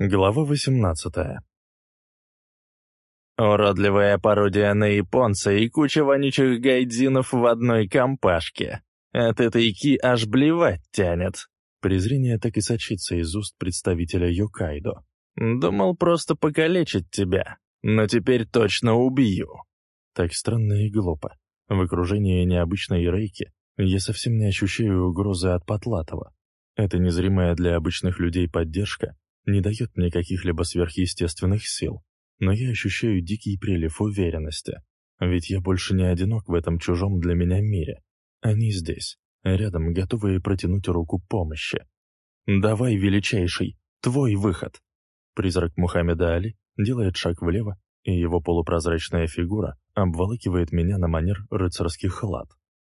Глава 18 Уродливая пародия на японца и куча вонючих гайдзинов в одной компашке. От этой ки аж блевать тянет. Презрение так и сочится из уст представителя Йокайдо. Думал просто покалечить тебя, но теперь точно убью. Так странно и глупо. В окружении необычной рейки я совсем не ощущаю угрозы от Потлатова. Это незримая для обычных людей поддержка не дает мне каких-либо сверхъестественных сил, но я ощущаю дикий прилив уверенности, ведь я больше не одинок в этом чужом для меня мире. Они здесь, рядом, готовые протянуть руку помощи. «Давай, величайший, твой выход!» Призрак Мухаммеда Али делает шаг влево, и его полупрозрачная фигура обволакивает меня на манер рыцарских лад.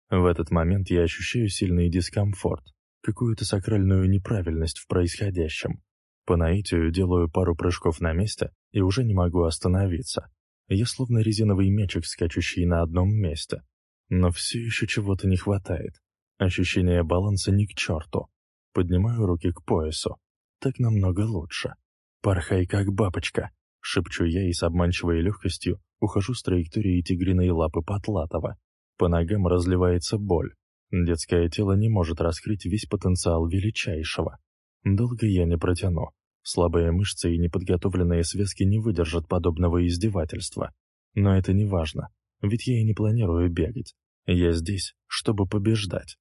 В этот момент я ощущаю сильный дискомфорт, какую-то сакральную неправильность в происходящем. По наитию делаю пару прыжков на месте и уже не могу остановиться. Я словно резиновый мячик, скачущий на одном месте. Но все еще чего-то не хватает. Ощущение баланса ни к черту. Поднимаю руки к поясу. Так намного лучше. «Порхай как бабочка», — шепчу я и с обманчивой легкостью ухожу с траектории тигриной лапы Потлатова. По ногам разливается боль. Детское тело не может раскрыть весь потенциал величайшего. Долго я не протяну. Слабые мышцы и неподготовленные связки не выдержат подобного издевательства. Но это не важно, ведь я и не планирую бегать. Я здесь, чтобы побеждать.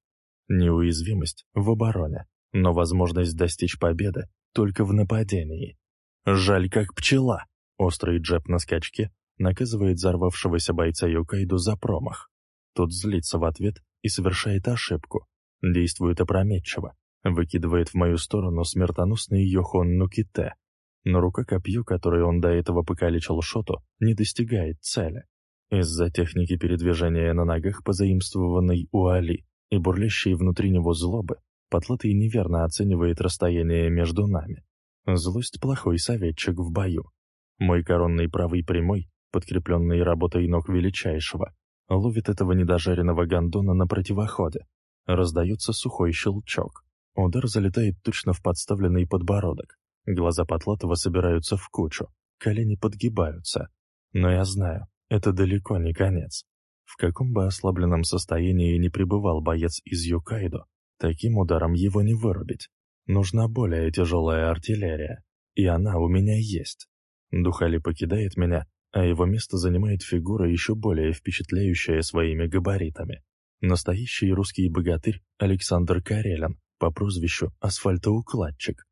Неуязвимость в обороне, но возможность достичь победы только в нападении. Жаль, как пчела. Острый джеб на скачке наказывает взорвавшегося бойца Юкайду за промах. Тот злится в ответ и совершает ошибку. Действует опрометчиво, Выкидывает в мою сторону смертоносный Йохон Нуките. Но рука-копье, которое он до этого покалечил Шоту, не достигает цели. Из-за техники передвижения на ногах, позаимствованной у Али, и бурлящей внутри него злобы, Потлатый неверно оценивает расстояние между нами. Злость — плохой советчик в бою. Мой коронный правый прямой, подкрепленный работой ног величайшего, ловит этого недожаренного гондона на противоходе. Раздается сухой щелчок. Удар залетает точно в подставленный подбородок. Глаза Потлатова собираются в кучу, колени подгибаются. Но я знаю, это далеко не конец. В каком бы ослабленном состоянии ни пребывал боец из Юкайдо, таким ударом его не вырубить. Нужна более тяжелая артиллерия, и она у меня есть. Духали покидает меня, а его место занимает фигура еще более впечатляющая своими габаритами. Настоящий русский богатырь Александр Карелин, по прозвищу «Асфальтоукладчик».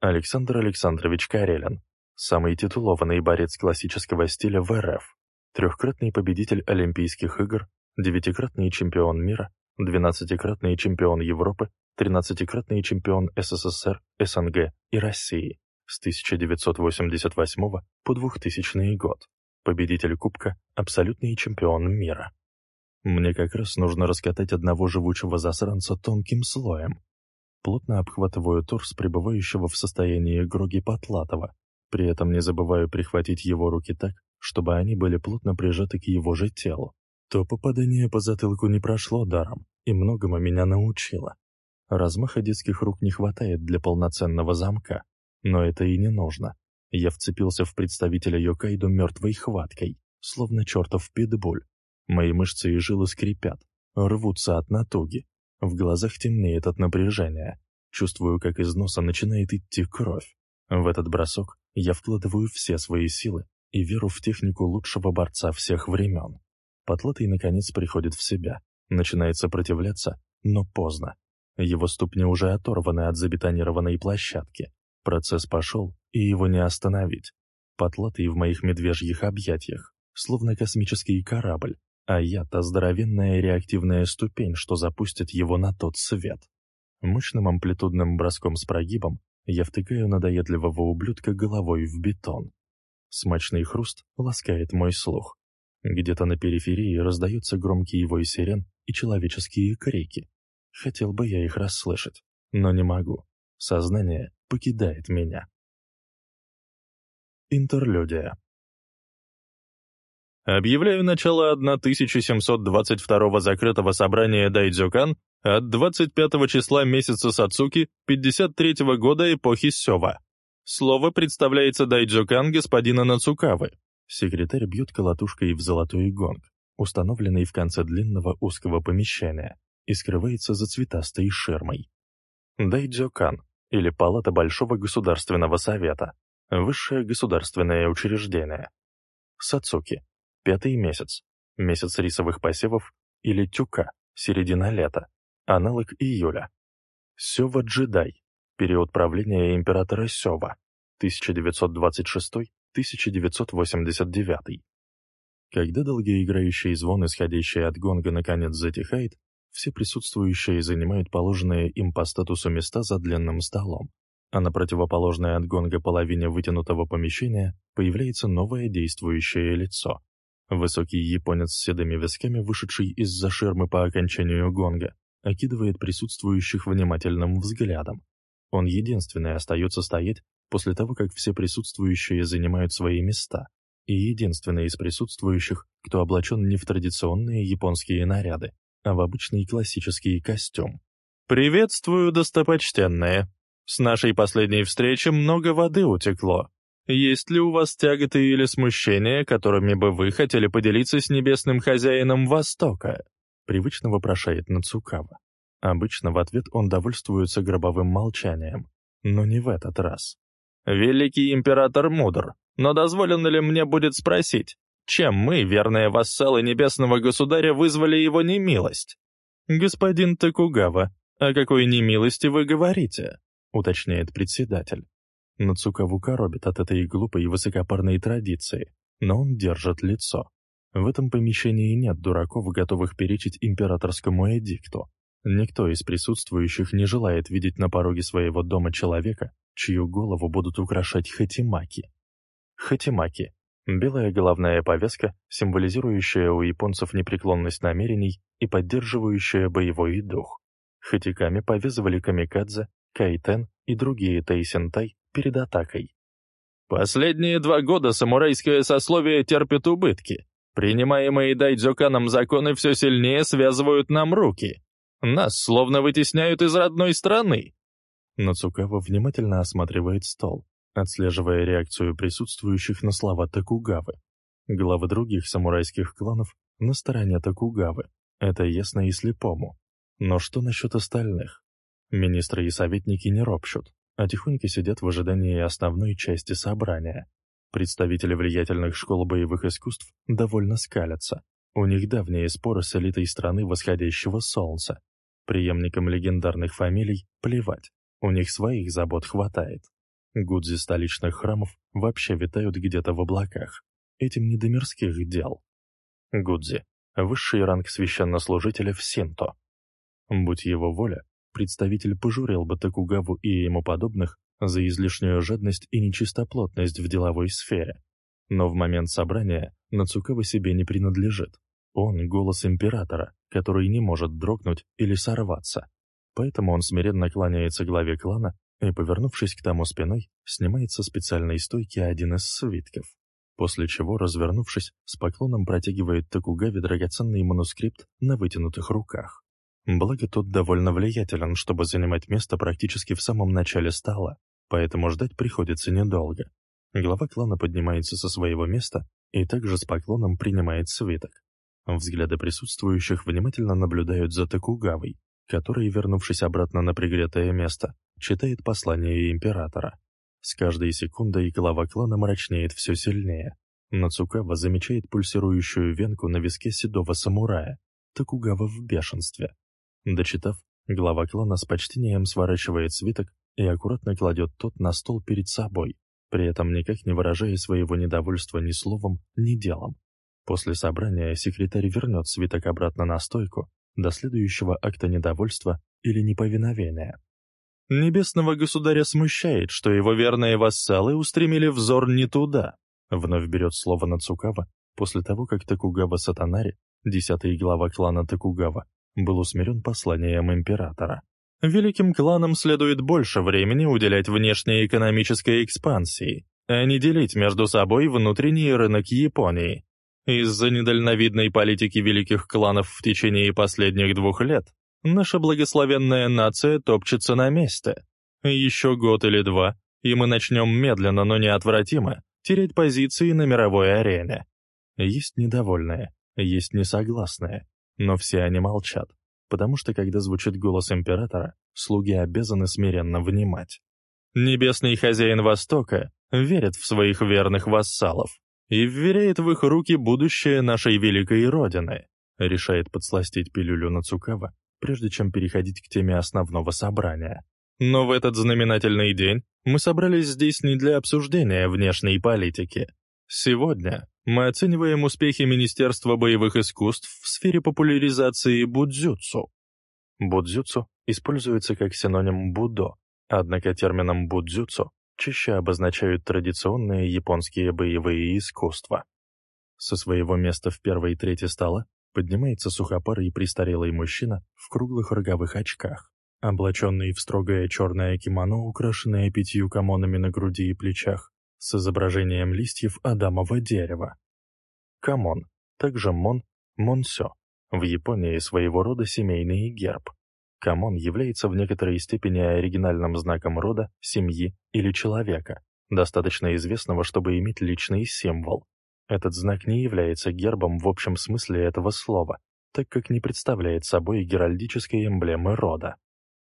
Александр Александрович Карелин, самый титулованный борец классического стиля в РФ, трехкратный победитель Олимпийских игр, девятикратный чемпион мира, двенадцатикратный чемпион Европы, тринадцатикратный чемпион СССР, СНГ и России с 1988 по 2000 год, победитель Кубка, абсолютный чемпион мира. Мне как раз нужно раскатать одного живучего засранца тонким слоем, Плотно обхватываю торс пребывающего в состоянии Гроги Потлатова, при этом не забываю прихватить его руки так, чтобы они были плотно прижаты к его же телу. То попадание по затылку не прошло даром и многому меня научило. Размаха детских рук не хватает для полноценного замка, но это и не нужно. Я вцепился в представителя Йокайдо мертвой хваткой, словно чертов питбуль. Мои мышцы и жилы скрипят, рвутся от натуги, в глазах темнеет от напряжения. Чувствую, как из носа начинает идти кровь. В этот бросок я вкладываю все свои силы и веру в технику лучшего борца всех времен. Потлатый, наконец, приходит в себя, начинает сопротивляться, но поздно. Его ступни уже оторваны от забетонированной площадки. Процесс пошел, и его не остановить. Потлатый в моих медвежьих объятиях, словно космический корабль, а я — та здоровенная реактивная ступень, что запустит его на тот свет. Мощным амплитудным броском с прогибом я втыкаю надоедливого ублюдка головой в бетон. Смачный хруст ласкает мой слух. Где-то на периферии раздаются громкие вой сирен и человеческие крики. Хотел бы я их расслышать, но не могу. Сознание покидает меня. Интерлюдия Объявляю начало 1722 закрытого собрания Дайдзюкан от 25 числа месяца Сацуки 53 года эпохи Сёва. Слово представляется Дайджокан господина Нацукавы. Секретарь бьет колотушкой в золотой гонг, установленный в конце длинного узкого помещения, и скрывается за цветастой ширмой. Дайджокан, или Палата Большого Государственного Совета, высшее государственное учреждение. Сацуки, пятый месяц, месяц рисовых посевов, или Тюка, середина лета, аналог июля. Сёва Джедай, период правления императора Сёва, 1926-1989. Когда долгоиграющий звон, исходящий от гонга, наконец затихает, все присутствующие занимают положенные им по статусу места за длинным столом, а на противоположной от гонга половине вытянутого помещения появляется новое действующее лицо. Высокий японец с седыми висками, вышедший из-за ширмы по окончанию гонга, окидывает присутствующих внимательным взглядом. Он единственный остается стоять после того, как все присутствующие занимают свои места, и единственный из присутствующих, кто облачен не в традиционные японские наряды, а в обычный классический костюм. «Приветствую, достопочтенные! С нашей последней встречи много воды утекло. Есть ли у вас тяготы или смущения, которыми бы вы хотели поделиться с небесным хозяином Востока?» Привычно вопрошает Нацукава. Обычно в ответ он довольствуется гробовым молчанием, но не в этот раз. «Великий император мудр, но дозволено ли мне будет спросить, чем мы, верные вассалы небесного государя, вызвали его немилость?» «Господин Токугава, о какой немилости вы говорите?» — уточняет председатель. Нацукаву коробит от этой глупой и высокопарной традиции, но он держит лицо. В этом помещении нет дураков, готовых перечить императорскому эдикту. Никто из присутствующих не желает видеть на пороге своего дома человека, чью голову будут украшать хатимаки. Хатимаки — белая головная повязка, символизирующая у японцев непреклонность намерений и поддерживающая боевой дух. Хатиками повязывали камикадзе, кайтен и другие тайсентай перед атакой. Последние два года самурайское сословие терпит убытки. Принимаемые дайдзёканом законы все сильнее связывают нам руки. Нас словно вытесняют из родной страны. Нацукава внимательно осматривает стол, отслеживая реакцию присутствующих на слова Токугавы. Главы других самурайских кланов на стороне Токугавы. Это ясно и слепому. Но что насчет остальных? Министры и советники не ропщут, а тихонько сидят в ожидании основной части собрания. Представители влиятельных школ боевых искусств довольно скалятся. У них давние споры с элитой страны восходящего солнца. Преемникам легендарных фамилий плевать, у них своих забот хватает. Гудзи столичных храмов вообще витают где-то в облаках. Этим не до мирских дел. Гудзи — высший ранг священнослужителя в Синто. Будь его воля, представитель пожурил бы Токугаву и ему подобных за излишнюю жадность и нечистоплотность в деловой сфере. Но в момент собрания Нацукава себе не принадлежит. Он — голос императора, который не может дрогнуть или сорваться. Поэтому он смиренно кланяется главе клана и, повернувшись к тому спиной, снимает со специальной стойки один из свитков. После чего, развернувшись, с поклоном протягивает Токугаве драгоценный манускрипт на вытянутых руках. Благо, тот довольно влиятелен, чтобы занимать место практически в самом начале стола, поэтому ждать приходится недолго. Глава клана поднимается со своего места и также с поклоном принимает свиток. Взгляды присутствующих внимательно наблюдают за Токугавой, который, вернувшись обратно на пригретое место, читает послание императора. С каждой секундой глава клана мрачнеет все сильнее. Нацукава замечает пульсирующую венку на виске седого самурая. Токугава в бешенстве. Дочитав, глава клана с почтением сворачивает свиток и аккуратно кладет тот на стол перед собой, при этом никак не выражая своего недовольства ни словом, ни делом. После собрания секретарь вернет свиток обратно на стойку до следующего акта недовольства или неповиновения. Небесного государя смущает, что его верные вассалы устремили взор не туда. Вновь берет слово Нацукава после того, как Токугава Сатанари, десятый глава клана Токугава, был усмирен посланием императора. Великим кланам следует больше времени уделять внешней экономической экспансии, а не делить между собой внутренний рынок Японии. Из-за недальновидной политики великих кланов в течение последних двух лет наша благословенная нация топчется на месте. Еще год или два, и мы начнем медленно, но неотвратимо терять позиции на мировой арене. Есть недовольные, есть несогласные, но все они молчат, потому что когда звучит голос императора, слуги обязаны смиренно внимать. Небесный хозяин Востока верит в своих верных вассалов и вверяет в их руки будущее нашей великой Родины, решает подсластить пилюлю на Цукава, прежде чем переходить к теме основного собрания. Но в этот знаменательный день мы собрались здесь не для обсуждения внешней политики. Сегодня мы оцениваем успехи Министерства боевых искусств в сфере популяризации будзюцу. Будзюцу используется как синоним будо, однако термином будзюцу чаще обозначают традиционные японские боевые искусства. Со своего места в первой трети стола поднимается сухопарый престарелый мужчина в круглых роговых очках, облаченный в строгое черное кимоно, украшенное пятью камонами на груди и плечах, с изображением листьев адамового дерева. Камон, также мон, монсё, в Японии своего рода семейный герб. Камон является в некоторой степени оригинальным знаком рода, семьи или человека, достаточно известного, чтобы иметь личный символ. Этот знак не является гербом в общем смысле этого слова, так как не представляет собой геральдической эмблемы рода.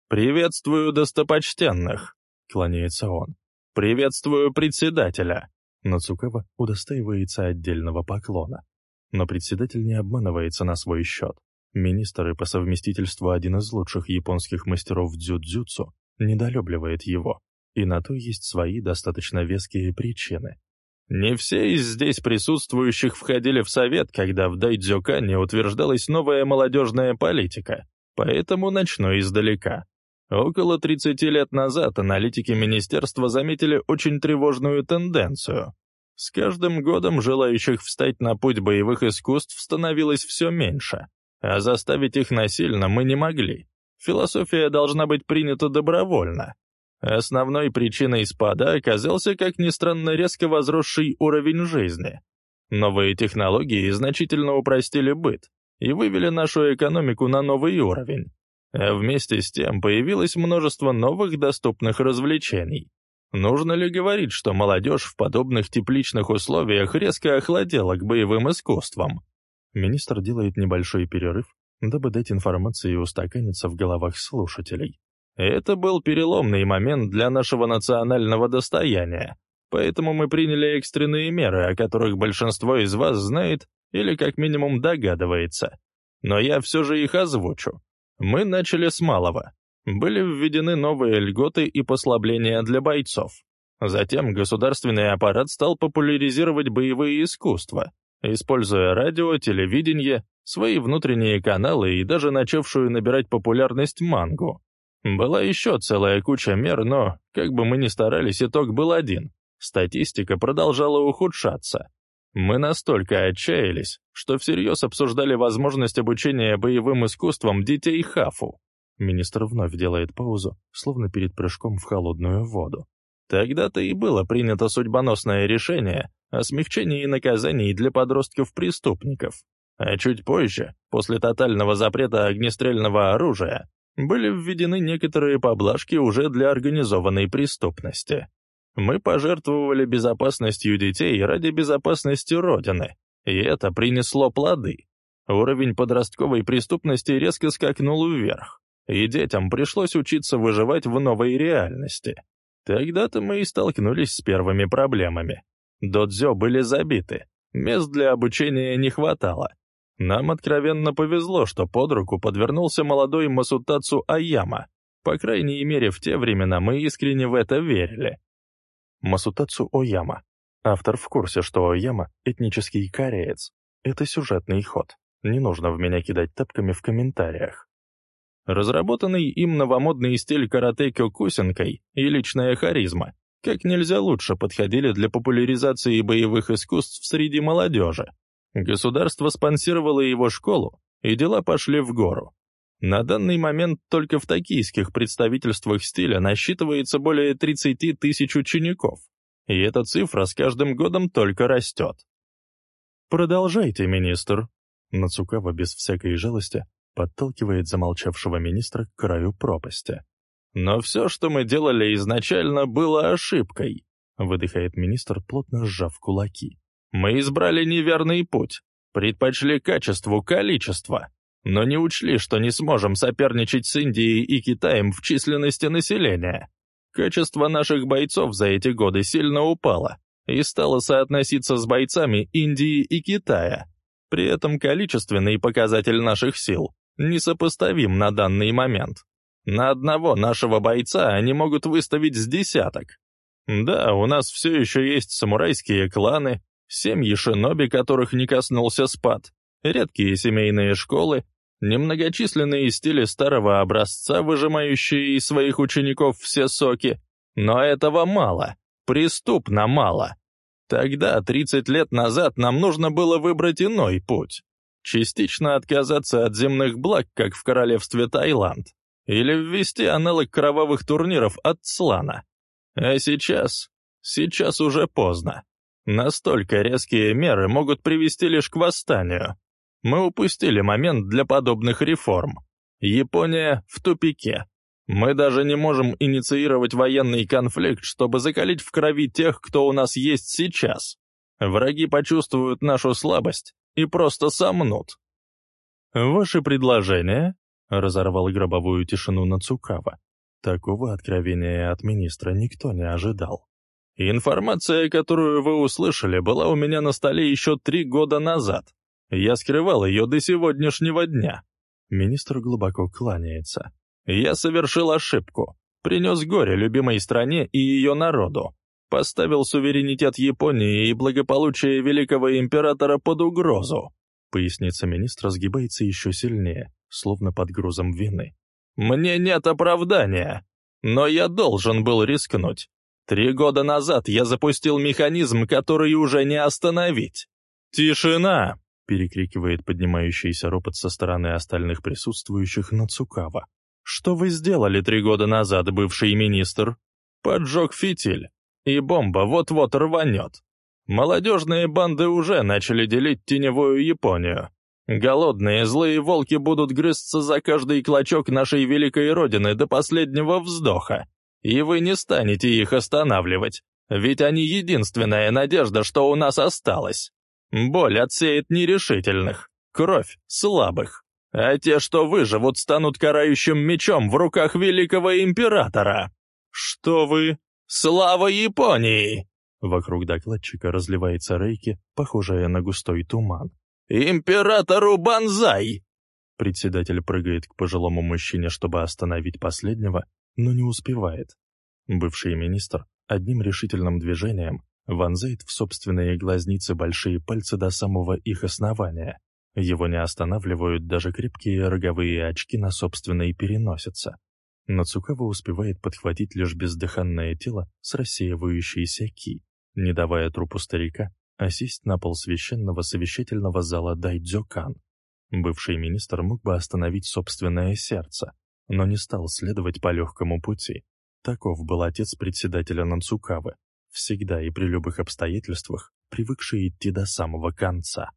«Приветствую достопочтенных!» — кланяется он. «Приветствую председателя!» Нацукава удостаивается отдельного поклона. Но председатель не обманывается на свой счет. Министр и по совместительству один из лучших японских мастеров дзюдзюцу недолюбливает его, и на то есть свои достаточно веские причины. Не все из здесь присутствующих входили в совет, когда в Дайдзюкане утверждалась новая молодежная политика, поэтому начну издалека. Около 30 лет назад аналитики министерства заметили очень тревожную тенденцию. С каждым годом желающих встать на путь боевых искусств становилось все меньше а заставить их насильно мы не могли. Философия должна быть принята добровольно. Основной причиной спада оказался, как ни странно, резко возросший уровень жизни. Новые технологии значительно упростили быт и вывели нашу экономику на новый уровень. А вместе с тем появилось множество новых доступных развлечений. Нужно ли говорить, что молодежь в подобных тепличных условиях резко охладела к боевым искусствам? Министр делает небольшой перерыв, дабы дать информацию и устаканиться в головах слушателей. Это был переломный момент для нашего национального достояния, поэтому мы приняли экстренные меры, о которых большинство из вас знает или как минимум догадывается. Но я все же их озвучу. Мы начали с малого. Были введены новые льготы и послабления для бойцов. Затем государственный аппарат стал популяризировать боевые искусства, используя радио, телевидение, свои внутренние каналы и даже начавшую набирать популярность мангу. Была еще целая куча мер, но, как бы мы ни старались, итог был один. Статистика продолжала ухудшаться. Мы настолько отчаялись, что всерьез обсуждали возможность обучения боевым искусствам детей Хафу. Министр вновь делает паузу, словно перед прыжком в холодную воду. Тогда-то и было принято судьбоносное решение о смягчении наказаний для подростков-преступников. А чуть позже, после тотального запрета огнестрельного оружия, были введены некоторые поблажки уже для организованной преступности. Мы пожертвовали безопасностью детей ради безопасности Родины, и это принесло плоды. Уровень подростковой преступности резко скакнул вверх, и детям пришлось учиться выживать в новой реальности. Тогда-то мы и столкнулись с первыми проблемами. Додзё были забиты, мест для обучения не хватало. Нам откровенно повезло, что под руку подвернулся молодой Масутацу Аяма. По крайней мере, в те времена мы искренне в это верили. Масутацу Ояма. Автор в курсе, что Ояма — этнический кореец. Это сюжетный ход. Не нужно в меня кидать тапками в комментариях. Разработанный им новомодный стиль карате кёкусинкой и личная харизма как нельзя лучше подходили для популяризации боевых искусств среди молодежи. Государство спонсировало его школу, и дела пошли в гору. На данный момент только в токийских представительствах стиля насчитывается более 30 тысяч учеников, и эта цифра с каждым годом только растет. «Продолжайте, министр», Нацукава без всякой жалости подталкивает замолчавшего министра к краю пропасти. Но все, что мы делали изначально, было ошибкой», — выдыхает министр, плотно сжав кулаки. «Мы избрали неверный путь, предпочли качеству количество, но не учли, что не сможем соперничать с Индией и Китаем в численности населения. Качество наших бойцов за эти годы сильно упало и стало соотноситься с бойцами Индии и Китая. При этом количественный показатель наших сил несопоставим на данный момент. На одного нашего бойца они могут выставить с десяток. Да, у нас все еще есть самурайские кланы, семьи шиноби, которых не коснулся спад, редкие семейные школы, немногочисленные стили старого образца, выжимающие из своих учеников все соки, но этого мало, преступно мало. Тогда, 30 лет назад, нам нужно было выбрать иной путь. Частично отказаться от земных благ, как в королевстве Таиланд, или ввести аналог кровавых турниров от Слана. А сейчас? Сейчас уже поздно. Настолько резкие меры могут привести лишь к восстанию. Мы упустили момент для подобных реформ. Япония в тупике. Мы даже не можем инициировать военный конфликт, чтобы закалить в крови тех, кто у нас есть сейчас. Враги почувствуют нашу слабость и просто сомнут. «Ваши предложения?» — разорвал гробовую тишину Нацукава. Такого откровения от министра никто не ожидал. «Информация, которую вы услышали, была у меня на столе еще три года назад. Я скрывал ее до сегодняшнего дня. Министр глубоко кланяется. Я совершил ошибку. Принес горе любимой стране и ее народу. Поставил суверенитет Японии и благополучие великого императора под угрозу. Поясница министра сгибается еще сильнее, словно под грузом вины. «Мне нет оправдания, но я должен был рискнуть. Три года назад я запустил механизм, который уже не остановить. Тишина!» Перекрикивает поднимающийся ропот со стороны остальных присутствующих Нацукава. «Что вы сделали три года назад, бывший министр? Поджег фитиль, и бомба вот-вот рванет. Молодежные банды уже начали делить теневую Японию. Голодные злые волки будут грызться за каждый клочок нашей великой родины до последнего вздоха. И вы не станете их останавливать, ведь они единственная надежда, что у нас осталась. Боль отсеет нерешительных, кровь — слабых. А те, что выживут, станут карающим мечом в руках великого императора. Что вы? Слава Японии! Вокруг докладчика разливается рейки, похожая на густой туман. «Императору Банзай!» Председатель прыгает к пожилому мужчине, чтобы остановить последнего, но не успевает. Бывший министр одним решительным движением вонзает в собственные глазницы большие пальцы до самого их основания. Его не останавливают даже крепкие роговые очки на собственной переносице. Нацукава успевает подхватить лишь бездыханное тело с рассеивающейся ки, не давая трупу старика осесть на пол священного совещательного зала Дайдзёкан. Бывший министр мог бы остановить собственное сердце, но не стал следовать по легкому пути. Таков был отец председателя Нацукавы, всегда и при любых обстоятельствах привыкший идти до самого конца.